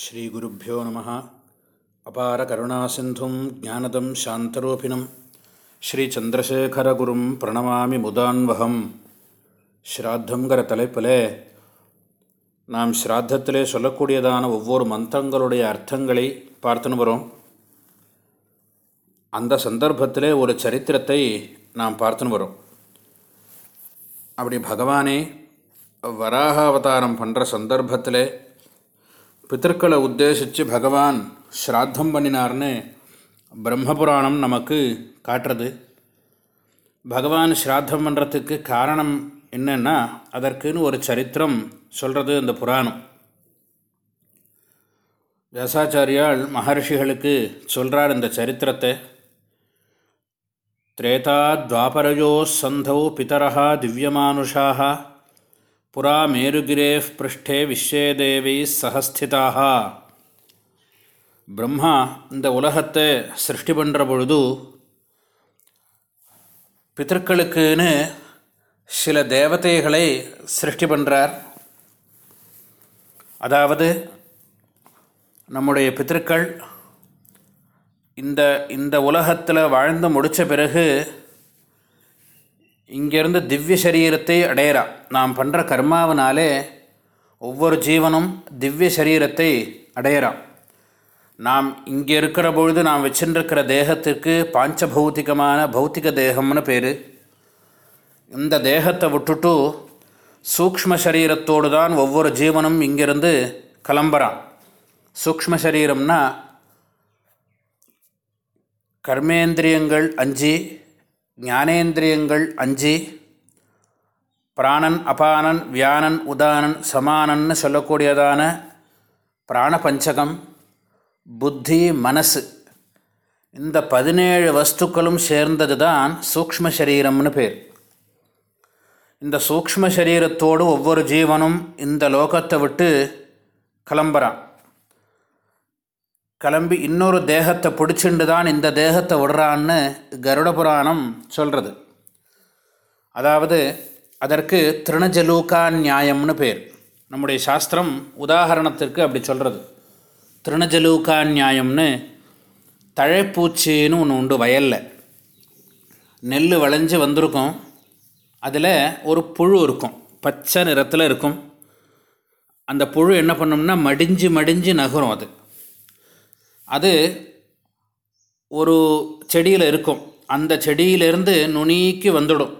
ஸ்ரீகுருப்போ நம. அபார கருணாசிந்தும் ஜானதம் சாந்தரூபிணம். ஸ்ரீச்சந்திரசேகரகுரும் பிரணமாமி முதான்வகம். ஸ்ராத்தங்கிற தலைப்பில் நாம் ஸ்ராத்தத்திலே சொல்லக்கூடியதான ஒவ்வொரு மந்திரங்களுடைய அர்த்தங்களை பார்த்துன்னு வரோம். அந்த சந்தர்ப்பத்திலே ஒரு சரித்திரத்தை நாம் பார்த்துன்னு வரோம். அப்படி பகவானே வராக அவதாரம் பண்ணுற சந்தர்ப்பத்தில் பித்தர்களை உத்தேசித்து பகவான் ஸ்ராத்தம் பண்ணினார்னு பிரம்மபுராணம் நமக்கு காட்டுறது. பகவான் ஸ்ராத்தம் பண்ணுறதுக்கு காரணம் என்னென்னா அதற்குன்னு ஒரு சரித்திரம் சொல்கிறது இந்த புராணம். வியாசாச்சாரியால் மகர்ஷிகளுக்கு சொல்கிறார் இந்த சரித்திரத்தை. திரேதா துவாபரயோ சந்தௌ பிதரா திவ்யமானுஷாக புறா மேருகிரே பிருஷ்டே விஸ்வேதேவி சகஸ்திதாக பிரம்மா இந்த உலகத்தை சிருஷ்டி பண்ணுற பொழுது பித்தர்களுக்குன்னு சில தேவதைகளை சிருஷ்டி பண்ணுறார் அதாவது நம்முடைய பித்தர்கள் இந்த இந்த உலகத்தில் வாழ்ந்து முடித்த பிறகு இங்கேருந்து திவ்ய சரீரத்தை அடையிறா. நாம் பண்ணுற கர்மாவினாலே ஒவ்வொரு ஜீவனும் திவ்ய சரீரத்தை அடையிறான் நாம் இங்கே இருக்கிற பொழுது நாம் வச்சுருக்கிற தேகத்திற்கு பாஞ்சபௌத்திகமான பௌத்திக தேகம்னு பேர். இந்த தேகத்தை விட்டுட்டு சூக்ம சரீரத்தோடு தான் ஒவ்வொரு ஜீவனும் இங்கிருந்து கிளம்புறான் சூக்ம சரீரம்னா கர்மேந்திரியங்கள் அஞ்சு ஞானேந்திரியங்கள் அஞ்சு பிராணன் அபானன் வியானன் உதானன் சமானன்னு சொல்லக்கூடியதான பிராணபஞ்சகம் புத்தி மனசு. இந்த பதினேழு வஸ்துக்களும் சேர்ந்தது தான் சூக்ம சரீரம்னு பேர். இந்த சூக்ம சரீரத்தோடு ஒவ்வொரு ஜீவனும் இந்த லோகத்தை விட்டு கிளம்புறான். கிளம்பி இன்னொரு தேகத்தை பிடிச்சிண்டு தான் இந்த தேகத்தை விடுறான்னு கருட புராணம் சொல்கிறது அதாவது அதற்கு திருணஜலூகா நியாயம்னு பேர். நம்முடைய சாஸ்திரம் உதாகரணத்திற்கு அப்படி சொல்கிறது திருணஜலூகா நியாயம்னு தழைப்பூச்சின்னு ஒன்று உண்டு வயலில். நெல் விளைஞ்சு வந்திருக்கும். அதில் ஒரு புழு இருக்கும். பச்சை நிறத்தில் இருக்கும். அந்த புழு என்ன பண்ணும்னா மடிஞ்சு மடிஞ்சு நகரும் அது. அது ஒரு செடியில் இருக்கும். அந்த செடியிலேருந்து நுனிக்கு வந்துடும்.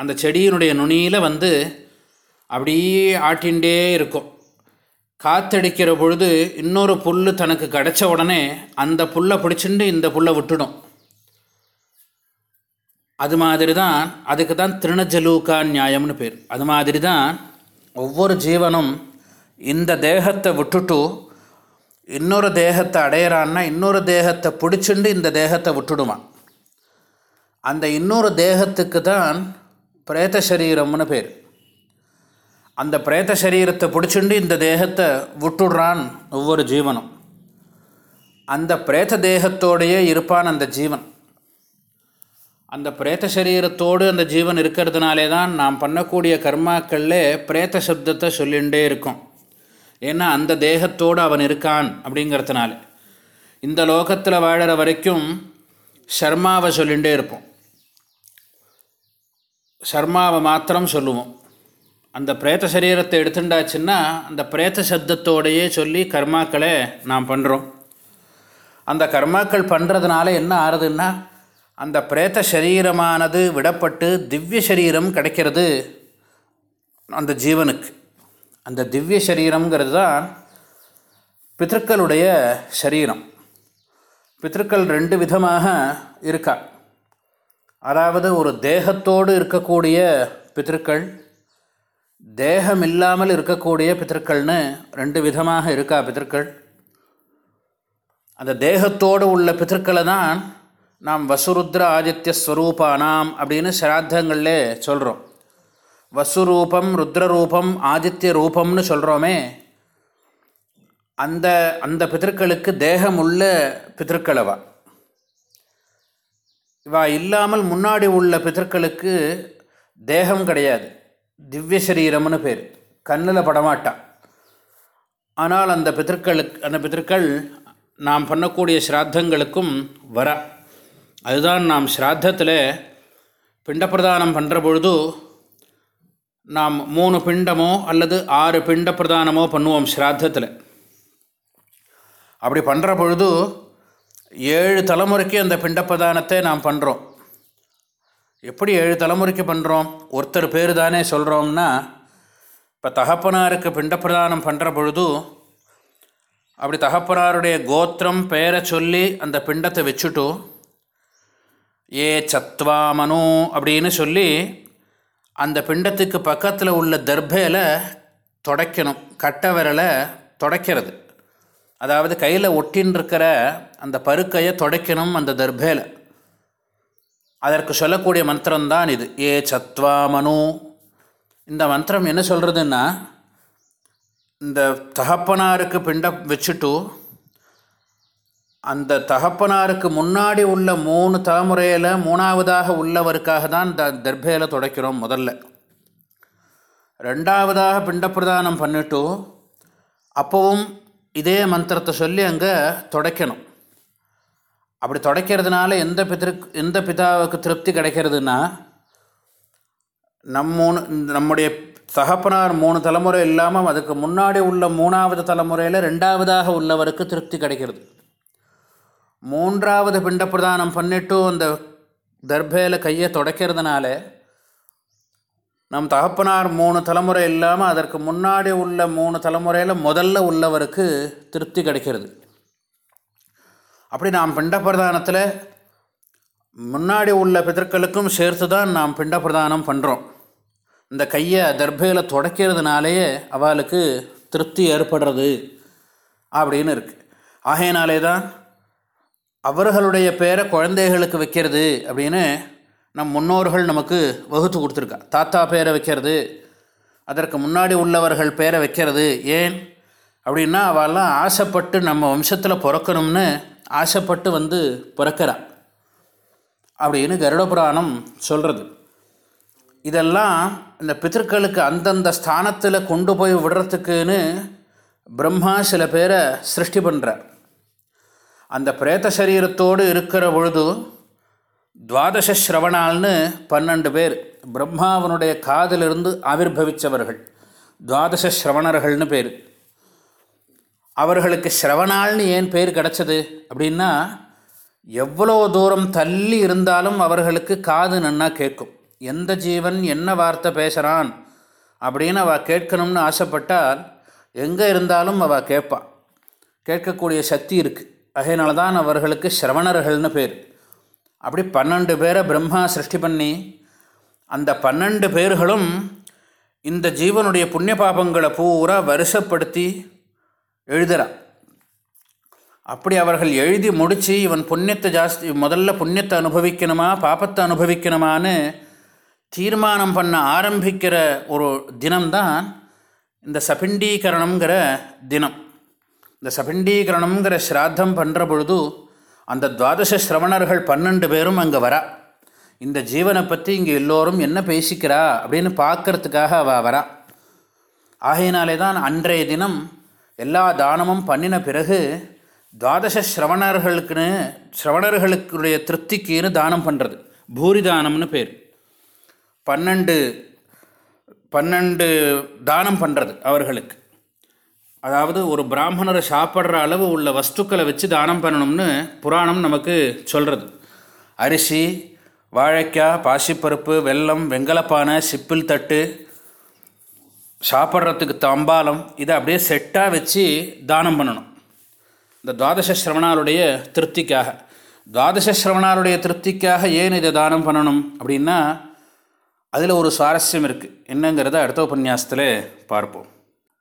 அந்த செடியினுடைய நுனியில் வந்து அப்படியே ஆட்டின்ண்டே இருக்கும். காத்தடிக்கிற பொழுது இன்னொரு புல் தனக்கு கிடச்ச உடனே அந்த புல்லை பிடிச்சிட்டு இந்த புல்லை விட்டுடும். அது மாதிரி தான் அதுக்கு தான் திருணஜலூக்கா நியாயம்னு பேர். அது மாதிரி தான் ஒவ்வொரு ஜீவனும் இந்த தேகத்தை விட்டுட்டு இன்னொரு தேகத்தை அடையிறான்னா இன்னொரு தேகத்தை பிடிச்சிண்டு இந்த தேகத்தை விட்டுடுவான். அந்த இன்னொரு தேகத்துக்கு தான் பிரேத சரீரம்னு பேர். அந்த பிரேத சரீரத்தை பிடிச்சிண்டு இந்த தேகத்தை விட்டுடுறான் ஒவ்வொரு ஜீவனும். அந்த பிரேத்த தேகத்தோடையே இருப்பான் அந்த ஜீவன். அந்த பிரேத சரீரத்தோடு அந்த ஜீவன் இருக்கிறதுனாலே தான் நாம் பண்ணக்கூடிய கர்மாக்களில் பிரேத்த சப்தத்தை சொல்லிகிட்டே இருக்கும். ஏன்னா அந்த தேகத்தோடு அவன் இருக்கான் அப்படிங்கிறதுனால. இந்த லோகத்தில் வாழற வரைக்கும் ஷர்மாவை சொல்லிகிட்டே இருப்போம். ஷர்மாவை மாத்திரம் சொல்லுவோம். அந்த பிரேத்த சரீரத்தை எடுத்துட்டாச்சுன்னா அந்த பிரேத்த சப்தத்தோடையே சொல்லி கர்மாக்களை நாம் பண்ணுறோம் அந்த கர்மாக்கள் பண்ணுறதுனால என்ன ஆறுதுன்னா அந்த பிரேத்த சரீரமானது விடப்பட்டு திவ்ய சரீரம் கிடைக்கிறது அந்த ஜீவனுக்கு. அந்த திவ்ய சரீரங்கிறது தான் பித்திருக்களுடைய சரீரம். பித்திருக்கள் ரெண்டு விதமாக இருக்கா. அதாவது ஒரு தேகத்தோடு இருக்கக்கூடிய பித்திருக்கள் தேகம் இல்லாமல் இருக்கக்கூடிய பித்திருக்கள்னு ரெண்டு விதமாக இருக்கா பித்திருக்கள். அந்த தேகத்தோடு உள்ள பித்திருக்களை தான் நாம் வசுருத்ர ஆதித்ய ஸ்வரூபானாம் அப்படின்னு சிராத்தங்களில் சொல்கிறோம் வசுரூபம் ருத்ரரூபம் ஆதித்ய ரூபம்னு சொல்கிறோமே அந்த அந்த பிதற்களுக்கு தேகம் உள்ள பிதற்களவா இவா இல்லாமல் முன்னாடி உள்ள பிதற்களுக்கு தேகம் கிடையாது. திவ்ய சரீரம்னு பேர். கண்ணில் படமாட்டான் ஆனால் அந்த பிதற்களுக்கு அந்த பிதற்கள் நாம் பண்ணக்கூடிய ஸ்ராத்தங்களுக்கும் வர. அதுதான் நாம் ஸ்ராத்தத்தில் பிண்டப்பிரதானம் பண்ணுற பொழுது நாம் மூணு பிண்டமோ அல்லது ஆறு பிண்ட பிரதானமோ பண்ணுவோம் ஸ்ராத்தத்தில். அப்படி பண்ணுற பொழுது ஏழு தலைமுறைக்கு அந்த பிண்ட பிரதானத்தை நாம் பண்ணுறோம் எப்படி ஏழு தலைமுறைக்கு பண்ணுறோம் ஒருத்தர் பேர் தானே சொல்கிறோம்னா இப்போ தகப்பனாருக்கு பிண்டப்பிரதானம் பண்ணுற பொழுது அப்படி தகப்பனாருடைய கோத்திரம் பெயரை சொல்லி அந்த பிண்டத்தை வச்சுட்டு ஏ சத்வாமனு அப்படின்னு சொல்லி அந்த பிண்டத்துக்கு பக்கத்தில் உள்ள தர்பையில் தொடக்கணும். கட்டை விரலை தொடக்கிறது. அதாவது கையில் ஒட்டின்னு இருக்கிற அந்த பருக்கையை தொடக்கணும் அந்த தர்பையில். அதற்கு சொல்லக்கூடிய மந்திரம்தான் இது. ஏ சத்வாமனு இந்த மந்திரம் என்ன சொல்கிறதுன்னா இந்த தகப்பனாருக்கு பிண்டம் வச்சுட்டு அந்த தகப்பனாருக்கு முன்னாடி உள்ள மூணு தலைமுறையில் மூணாவதாக உள்ளவருக்காக தான் த தர்பையில் துடைக்கிறோம் முதல்ல. ரெண்டாவதாக பிண்டப்பிரதானம் பண்ணிட்டு அப்போவும் இதே மந்திரத்தை சொல்லி அங்கே துடைக்கணும். அப்படி துடைக்கிறதுனால எந்த பிதற்கு எந்த பிதாவுக்கு திருப்தி கிடைக்கிறதுனா நம் மூணு நம்முடைய தகப்பனார் மூணு தலைமுறை இல்லாமல் அதுக்கு முன்னாடி உள்ள மூணாவது தலைமுறையில் ரெண்டாவதாக உள்ளவருக்கு திருப்தி கிடைக்கிறது. மூன்றாவது பிண்ட பிரதானம் பண்ணிட்டும் அந்த தர்பையில் கையை தொடக்கிறதுனால நம் தகப்பனார் மூணு தலைமுறை இல்லாமல் அதற்கு முன்னாடி உள்ள மூணு தலைமுறையில் முதல்ல உள்ளவருக்கு திருப்தி கிடைக்கிறது. அப்படி நாம் பிண்டப்பிரதானத்தில் முன்னாடி உள்ள பிதற்களுக்கும் சேர்த்து தான் நாம் பிண்டப்பிரதானம் பண்ணுறோம் இந்த கையை தர்பையில் தொடக்கிறதுனாலேயே அவளுக்கு திருப்தி ஏற்படுறது அப்படின்னு இருக்குது ஆகையினாலே தான் அவர்களுடைய பேரை குழந்தைகளுக்கு வைக்கிறது அப்படின்னு நம் முன்னோர்கள் நமக்கு வகுத்து கொடுத்துருக்கா. தாத்தா பேரை வைக்கிறது அதற்கு முன்னாடி உள்ளவர்கள் பேரை வைக்கிறது. ஏன் அப்படின்னா அவெல்லாம் ஆசைப்பட்டு நம்ம வம்சத்தில் பிறக்கணும்னு ஆசைப்பட்டு வந்து பிறக்கிறா. அப்படின்னு கருட புராணம் சொல்கிறது இதெல்லாம் இந்த பித்தர்களுக்கு அந்தந்த ஸ்தானத்தில் கொண்டு போய் விடுறதுக்குன்னு பிரம்மா சில பேரை சிருஷ்டி பண்ணுறார் அந்த பிரேத சரீரத்தோடு இருக்கிற பொழுது துவாதச ஸ்ரவணால்னு பன்னெண்டு பேர் பிரம்மாவனுடைய காதிலிருந்து ஆவிர்வவித்தவர்கள் துவாதச ஸ்ரவணர்கள்னு பேர். அவர்களுக்கு ஸ்ரவணால்னு ஏன் பேர் கிடச்சது அப்படின்னா எவ்வளோ தூரம் தள்ளி இருந்தாலும் அவர்களுக்கு காது நன்னா கேட்கும். எந்த ஜீவன் என்ன வார்த்தை பேசுகிறான் அப்படின்னு அவள் கேட்கணும்னு ஆசைப்பட்டால் எங்கே இருந்தாலும் அவள் கேட்பாள் கேட்கக்கூடிய சக்தி இருக்குது அதனால தான் அவர்களுக்கு சிரவணர்கள்னு பேர். அப்படி பன்னெண்டு பேரை பிரம்மா சிருஷ்டி பண்ணி அந்த பன்னெண்டு பேர்களும் இந்த ஜீவனுடைய புண்ணிய பாபங்களை பூரா வருஷப்படுத்தி எழுதுகிறான் அப்படி அவர்கள் எழுதி முடித்து இவன் புண்ணியத்தை ஜாஸ்தி முதல்ல புண்ணியத்தை அனுபவிக்கணுமா பாப்பத்தை அனுபவிக்கணுமான்னு தீர்மானம் பண்ண ஆரம்பிக்கிற ஒரு தினம்தான் இந்த சபிண்டீகரணங்கிற தினம். இந்த சபிண்டீகரணம்ங்கிற ஸ்ராத்தம் பண்ணுற பொழுது அந்த துவாதச சிரவணர்கள் பன்னெண்டு பேரும் அங்கே வரா. இந்த ஜீவனை பற்றி இங்கே எல்லோரும் என்ன பேசிக்கிறா அப்படின்னு பார்க்கறதுக்காக அவள் வரா. ஆகையினாலே தான் அன்றைய தினம் எல்லா தானமும் பண்ணின பிறகு துவாதச ஸ்ரவணர்களுக்குன்னு ஸ்ரவணர்களுக்குடைய திருப்திக்குன்னு தானம் பண்ணுறது பூரி தானம்னு பேர். பன்னெண்டு பன்னெண்டு தானம் பண்ணுறது அவர்களுக்கு. அதாவது ஒரு பிராமணரை சாப்பிட்ற அளவு உள்ள வஸ்துக்களை வச்சு தானம் பண்ணணும்னு புராணம் நமக்கு சொல்கிறது அரிசி வாழைக்காய் பாசிப்பருப்பு வெல்லம் வெங்கலப்பானை சிப்பில் தட்டு சாப்பிட்றதுக்கு தம்பாலம் இதை அப்படியே செட்டாக வச்சு தானம் பண்ணணும். இந்த துவாதச சிரவணாருடைய திருப்திக்காக. துவாதச சிரவணாருடைய திருப்திக்காக ஏன் இதை தானம் பண்ணணும் அப்படின்னா அதில் ஒரு சுவாரஸ்யம் இருக்குது என்னங்கிறத அடுத்த உபன்யாசத்தில் பார்ப்போம்.